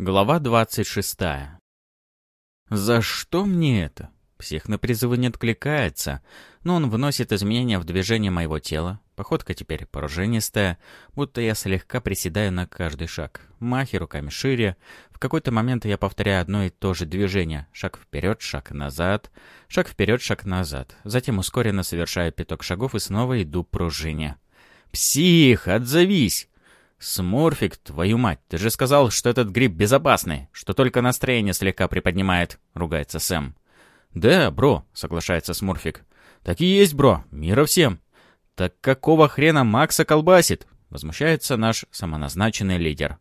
Глава 26. За что мне это? Псих на призывы не откликается, но он вносит изменения в движение моего тела. Походка теперь пружинистая, будто я слегка приседаю на каждый шаг. Махи руками шире. В какой-то момент я повторяю одно и то же движение. Шаг вперед, шаг назад, шаг вперед, шаг назад. Затем ускоренно совершаю пяток шагов и снова иду пружине. «Псих, отзовись!» «Смурфик, твою мать, ты же сказал, что этот гриб безопасный, что только настроение слегка приподнимает», — ругается Сэм. «Да, бро», — соглашается Смурфик. «Так и есть, бро, мира всем». «Так какого хрена Макса колбасит?» — возмущается наш самоназначенный лидер.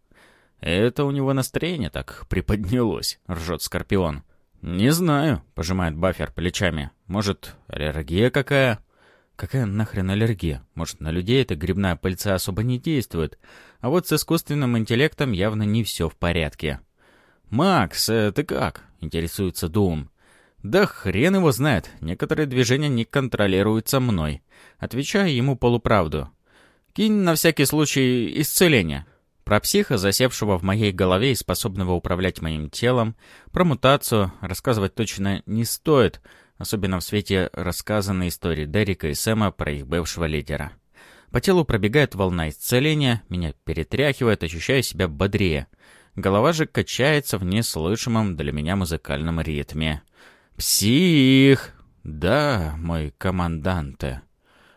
«Это у него настроение так приподнялось», — ржет Скорпион. «Не знаю», — пожимает Баффер плечами. «Может, аллергия какая?» Какая нахрен аллергия? Может, на людей эта грибная пыльца особо не действует, а вот с искусственным интеллектом явно не все в порядке. «Макс, э, ты как?» — интересуется Дум. «Да хрен его знает, некоторые движения не контролируются мной». Отвечаю ему полуправду. «Кинь на всякий случай исцеление». Про психа, засевшего в моей голове и способного управлять моим телом, про мутацию рассказывать точно не стоит — особенно в свете рассказанной истории Дерека и Сэма про их бывшего лидера. По телу пробегает волна исцеления, меня перетряхивает, ощущаю себя бодрее. Голова же качается в неслышимом для меня музыкальном ритме. «Псих!» «Да, мой команданте».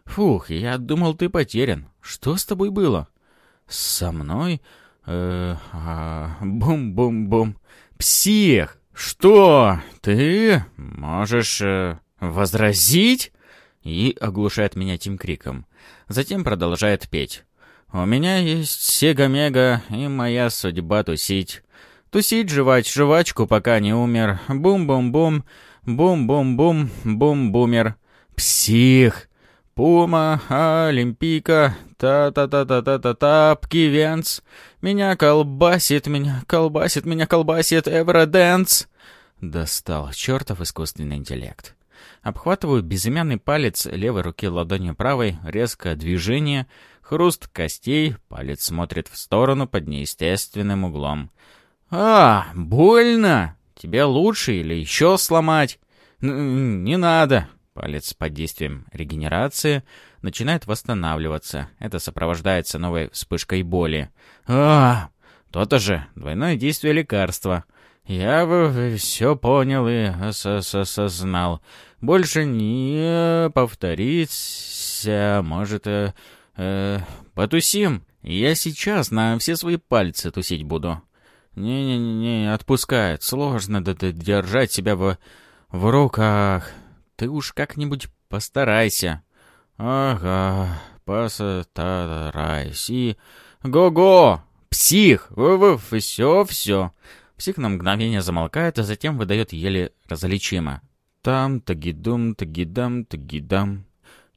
«Фух, я думал, ты потерян. Что с тобой было?» «Со мной? Э, а, бум-бум-бум. Псих! «Что? Ты можешь э, возразить?» И оглушает меня тем криком. Затем продолжает петь. «У меня есть Сега-Мега, и моя судьба тусить. Тусить, жевать жвачку, пока не умер. Бум-бум-бум, бум-бум-бум, бум-бумер. Псих! Пума, Олимпика, та-та-та-та-та-та, Пкивенц. Меня колбасит, меня колбасит, меня колбасит, Эвроденс. Достал чертов искусственный интеллект. Обхватываю безымянный палец левой руки ладонью правой, резкое движение, хруст костей, палец смотрит в сторону под неестественным углом. «А, больно! Тебе лучше или еще сломать?» Н «Не надо!» Палец под действием регенерации начинает восстанавливаться. Это сопровождается новой вспышкой боли. «А, то-то же, двойное действие лекарства!» Я бы все понял и осознал. Больше не повторится, может, э, э, потусим. Я сейчас на все свои пальцы тусить буду. Не-не-не, отпускает. Сложно держать себя в, в руках. Ты уж как-нибудь постарайся. Ага, постарайся. Го-го! Псих! Все-все. Псих на мгновение замолкает, а затем выдает еле различимо. Там, тагидум, тагидам, тагидам.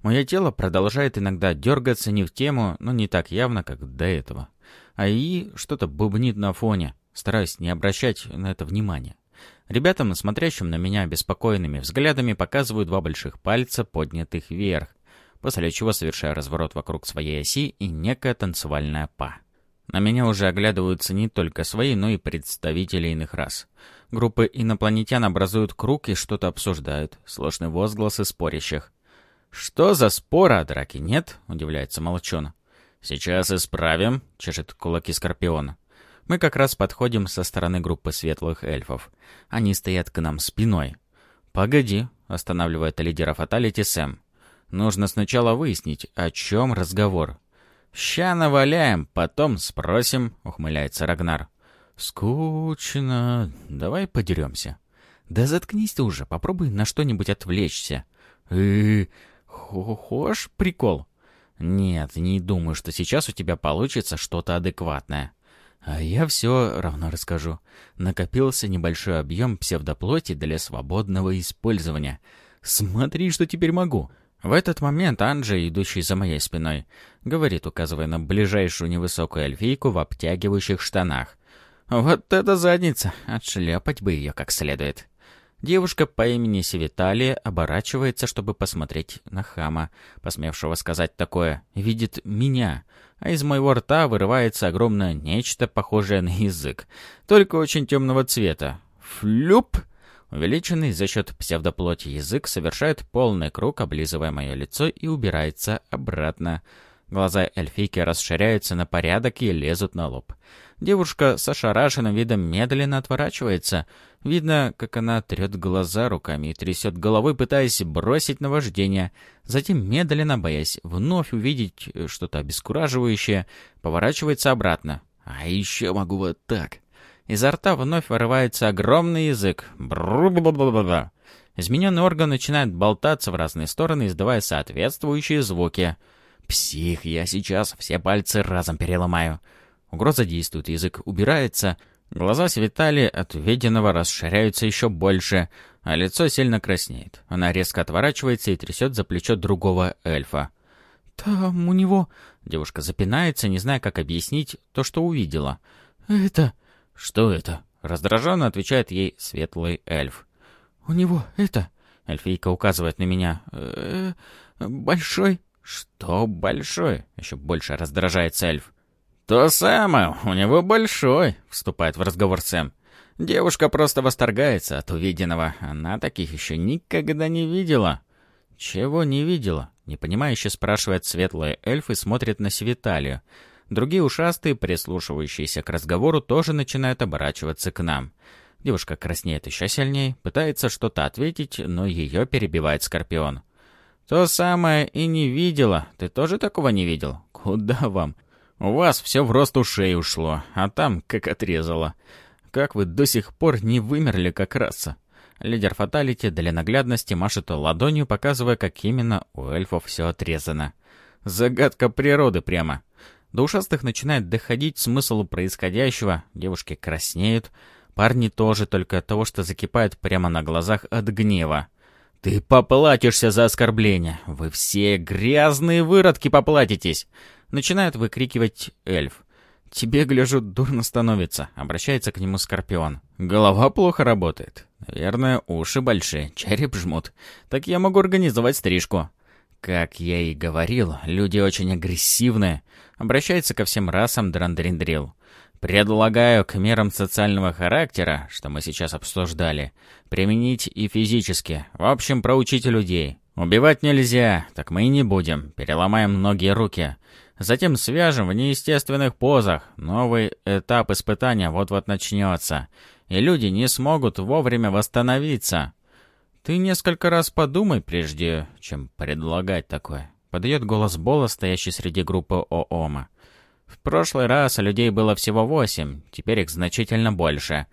Мое тело продолжает иногда дергаться не в тему, но не так явно, как до этого. А и что-то бубнит на фоне, стараясь не обращать на это внимания. Ребятам, смотрящим на меня беспокойными взглядами, показываю два больших пальца, поднятых вверх, после чего совершаю разворот вокруг своей оси и некая танцевальная па. На меня уже оглядываются не только свои, но и представители иных рас. Группы инопланетян образуют круг и что-то обсуждают. Сложные возгласы спорящих. «Что за спор, а драки нет?» — удивляется Молчон. «Сейчас исправим», — чешет кулаки Скорпиона. Мы как раз подходим со стороны группы светлых эльфов. Они стоят к нам спиной. «Погоди», — останавливает лидера Фаталити Сэм. «Нужно сначала выяснить, о чем разговор. «Ща наваляем, потом спросим», — ухмыляется Рагнар. «Скучно. Давай подеремся». «Да заткнись ты уже, попробуй на что-нибудь отвлечься». «Э, хошь прикол?» «Нет, не думаю, что сейчас у тебя получится что-то адекватное». А я все равно расскажу. Накопился небольшой объем псевдоплоти для свободного использования. Смотри, что теперь могу. В этот момент Анджей, идущий за моей спиной, говорит, указывая на ближайшую невысокую эльфийку в обтягивающих штанах. «Вот это задница! Отшляпать бы ее как следует!» Девушка по имени Севиталия оборачивается, чтобы посмотреть на хама, посмевшего сказать такое, видит меня, а из моего рта вырывается огромное нечто, похожее на язык, только очень темного цвета. Флюп! Увеличенный за счет псевдоплоти язык совершает полный круг, облизывая мое лицо и убирается обратно. Глаза эльфийки расширяются на порядок и лезут на лоб. Девушка с ошарашенным видом медленно отворачивается. Видно, как она трет глаза руками и трясет головой, пытаясь бросить наваждение. Затем, медленно, боясь вновь увидеть что-то обескураживающее, поворачивается обратно. «А еще могу вот так». Изо рта вновь вырывается огромный язык. Бру-бу-бу-бу-бу. Измененный орган начинает болтаться в разные стороны, издавая соответствующие звуки. «Псих, я сейчас все пальцы разом переломаю». Угроза действует, язык убирается, глаза Светали от увиденного расширяются еще больше, а лицо сильно краснеет. Она резко отворачивается и трясет за плечо другого эльфа. «Там у него...» Девушка запинается, не зная, как объяснить то, что увидела. «Это...» «Что это?» Раздраженно отвечает ей светлый эльф. «У него это...» Эльфийка указывает на меня. «Э -э, «Большой...» «Что большой?» Еще больше раздражается эльф. «То самое, у него большой», — вступает в разговор Сэм. Девушка просто восторгается от увиденного. Она таких еще никогда не видела. «Чего не видела?» — непонимающе спрашивает светлый эльф и смотрит на Севиталию. Другие ушастые, прислушивающиеся к разговору, тоже начинают оборачиваться к нам. Девушка краснеет еще сильнее, пытается что-то ответить, но ее перебивает Скорпион. «То самое и не видела. Ты тоже такого не видел? Куда вам? У вас все в рост ушей ушло, а там как отрезало. Как вы до сих пор не вымерли как раса?» Лидер Фаталити для наглядности машет ладонью, показывая, как именно у эльфов все отрезано. Загадка природы прямо. До ушастых начинает доходить смысл происходящего, девушки краснеют, парни тоже, только от того, что закипают прямо на глазах от гнева. «Ты поплатишься за оскорбление! Вы все грязные выродки поплатитесь!» Начинает выкрикивать эльф. «Тебе, гляжу, дурно становится», — обращается к нему Скорпион. «Голова плохо работает. Наверное, уши большие, череп жмут. Так я могу организовать стрижку». Как я и говорил, люди очень агрессивные. Обращается ко всем расам Драндриндрил. Предлагаю к мерам социального характера, что мы сейчас обсуждали, применить и физически. В общем, проучить людей. Убивать нельзя, так мы и не будем. Переломаем ноги и руки. Затем свяжем в неестественных позах. Новый этап испытания вот-вот начнется. И люди не смогут вовремя восстановиться. Ты несколько раз подумай, прежде чем предлагать такое. Подает голос Бола, стоящий среди группы ООМа. В прошлый раз людей было всего восемь, теперь их значительно больше.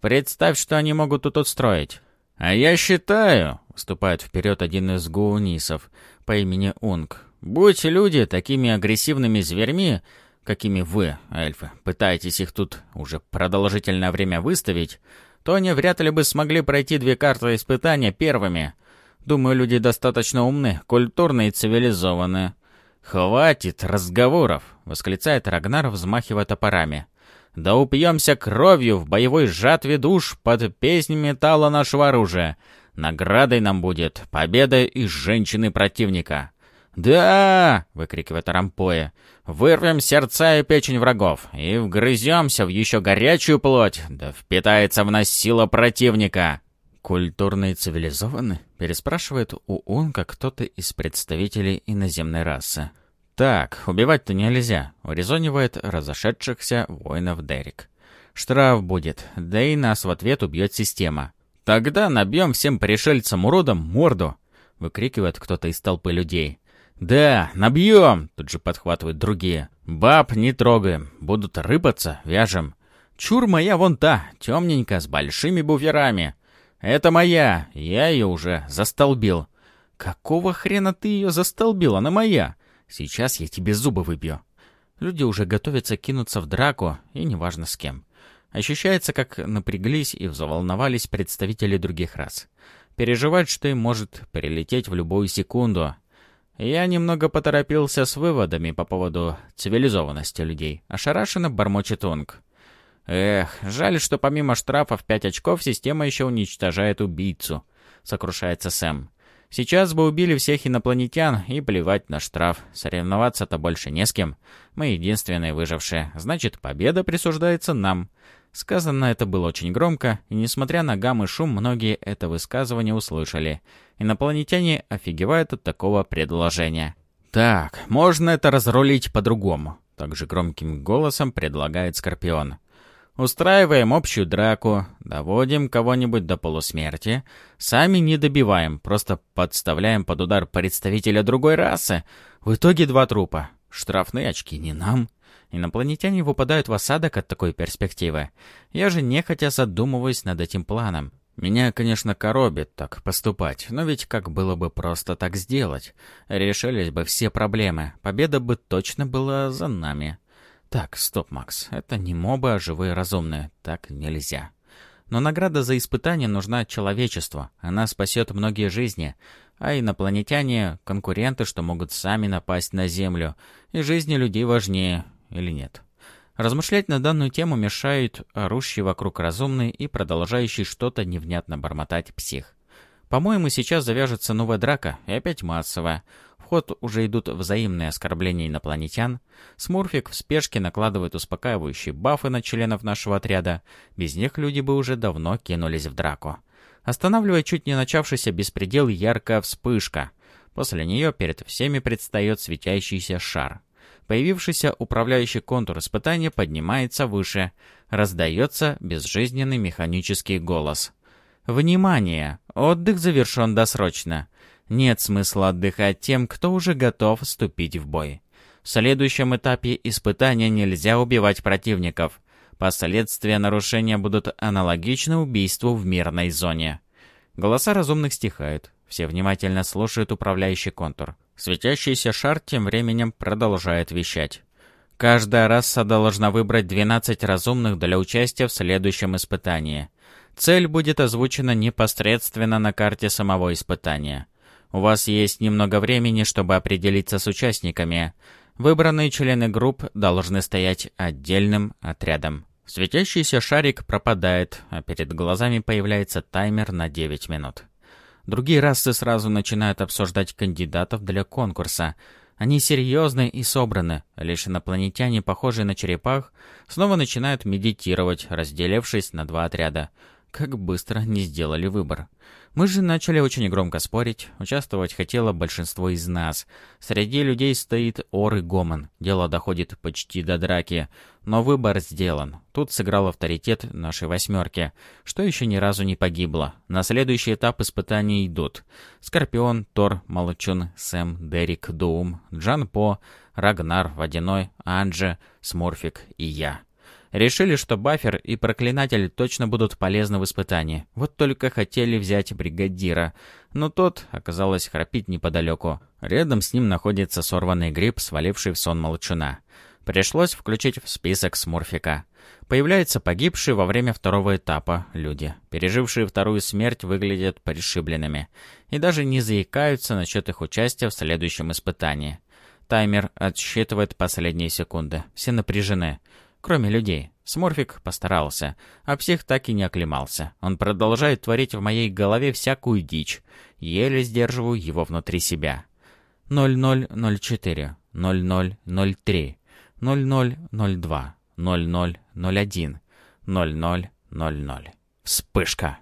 Представь, что они могут тут устроить. А я считаю, вступает вперед один из гуунисов по имени Унг. Будь люди такими агрессивными зверьми, какими вы, эльфы, пытаетесь их тут уже продолжительное время выставить, то они вряд ли бы смогли пройти две карты испытания первыми. Думаю, люди достаточно умны, культурны и цивилизованы. «Хватит разговоров!» — восклицает Рагнар, взмахивая топорами. «Да упьемся кровью в боевой жатве душ под песнь металла нашего оружия. Наградой нам будет победа из женщины противника». «Да!» — выкрикивает Рампоя. «Вырвем сердца и печень врагов и вгрыземся в еще горячую плоть, да впитается в нас сила противника!» «Культурно и цивилизованно?» — переспрашивает у Унка кто-то из представителей иноземной расы. «Так, убивать-то нельзя», — урезонивает разошедшихся воинов Дерек. «Штраф будет, да и нас в ответ убьет система. Тогда набьем всем пришельцам-уродам морду!» — выкрикивает кто-то из толпы людей. «Да, набьем!» — тут же подхватывают другие. «Баб не трогаем, будут рыпаться, вяжем. Чур моя вон та, темненькая, с большими буферами. «Это моя! Я ее уже застолбил!» «Какого хрена ты ее застолбил? Она моя! Сейчас я тебе зубы выбью!» Люди уже готовятся кинуться в драку, и неважно с кем. Ощущается, как напряглись и взволновались представители других рас. Переживают, что им может прилететь в любую секунду. Я немного поторопился с выводами по поводу цивилизованности людей. Ошарашенно бормочет Онг. Эх, жаль, что помимо штрафов 5 очков система еще уничтожает убийцу, сокрушается Сэм. Сейчас бы убили всех инопланетян и плевать на штраф. Соревноваться-то больше не с кем. Мы единственные выжившие. Значит, победа присуждается нам. Сказано это было очень громко, и несмотря на гам и шум, многие это высказывание услышали. Инопланетяне офигевают от такого предложения. «Так, можно это разрулить по-другому», — также громким голосом предлагает Скорпион. Устраиваем общую драку, доводим кого-нибудь до полусмерти, сами не добиваем, просто подставляем под удар представителя другой расы. В итоге два трупа. Штрафные очки не нам. Инопланетяне выпадают в осадок от такой перспективы. Я же нехотя задумываюсь над этим планом. Меня, конечно, коробит так поступать, но ведь как было бы просто так сделать? Решились бы все проблемы, победа бы точно была за нами. Так, стоп, Макс, это не мобы, а живые разумные. Так нельзя. Но награда за испытание нужна человечеству. Она спасет многие жизни. А инопланетяне — конкуренты, что могут сами напасть на Землю. И жизни людей важнее. Или нет? Размышлять на данную тему мешают орущий вокруг разумный и продолжающий что-то невнятно бормотать псих. По-моему, сейчас завяжется новая драка, и опять массовая ход уже идут взаимные оскорбления инопланетян. Смурфик в спешке накладывает успокаивающие бафы на членов нашего отряда. Без них люди бы уже давно кинулись в драку. Останавливая чуть не начавшийся беспредел яркая вспышка. После нее перед всеми предстает светящийся шар. Появившийся управляющий контур испытания поднимается выше. Раздается безжизненный механический голос. «Внимание! Отдых завершен досрочно. Нет смысла отдыхать тем, кто уже готов вступить в бой. В следующем этапе испытания нельзя убивать противников. Последствия нарушения будут аналогичны убийству в мирной зоне. Голоса разумных стихают. Все внимательно слушают управляющий контур. Светящийся шар тем временем продолжает вещать. Каждая раса должна выбрать 12 разумных для участия в следующем испытании. Цель будет озвучена непосредственно на карте самого испытания. У вас есть немного времени, чтобы определиться с участниками. Выбранные члены групп должны стоять отдельным отрядом. Светящийся шарик пропадает, а перед глазами появляется таймер на 9 минут. Другие расы сразу начинают обсуждать кандидатов для конкурса. Они серьезны и собраны. Лишь инопланетяне, похожие на черепах, снова начинают медитировать, разделившись на два отряда. Как быстро не сделали выбор. Мы же начали очень громко спорить. Участвовать хотело большинство из нас. Среди людей стоит ор и гомон. Дело доходит почти до драки. Но выбор сделан. Тут сыграл авторитет нашей восьмерки, что еще ни разу не погибло. На следующий этап испытаний идут. Скорпион, Тор, Молчун, Сэм, Дерек, Доум, Джан По, Рагнар, Водяной, Анджи, Сморфик и я. Решили, что бафер и проклинатель точно будут полезны в испытании. Вот только хотели взять бригадира. Но тот, оказалось, храпит неподалеку. Рядом с ним находится сорванный гриб, сваливший в сон молчуна. Пришлось включить в список сморфика. Появляются погибшие во время второго этапа люди. Пережившие вторую смерть выглядят пришибленными. И даже не заикаются насчет их участия в следующем испытании. Таймер отсчитывает последние секунды. Все напряжены. Кроме людей. Сморфик постарался, а псих так и не оклемался. Он продолжает творить в моей голове всякую дичь. Еле сдерживаю его внутри себя. 0004, 0003, 0002, 0001, 0000. Вспышка.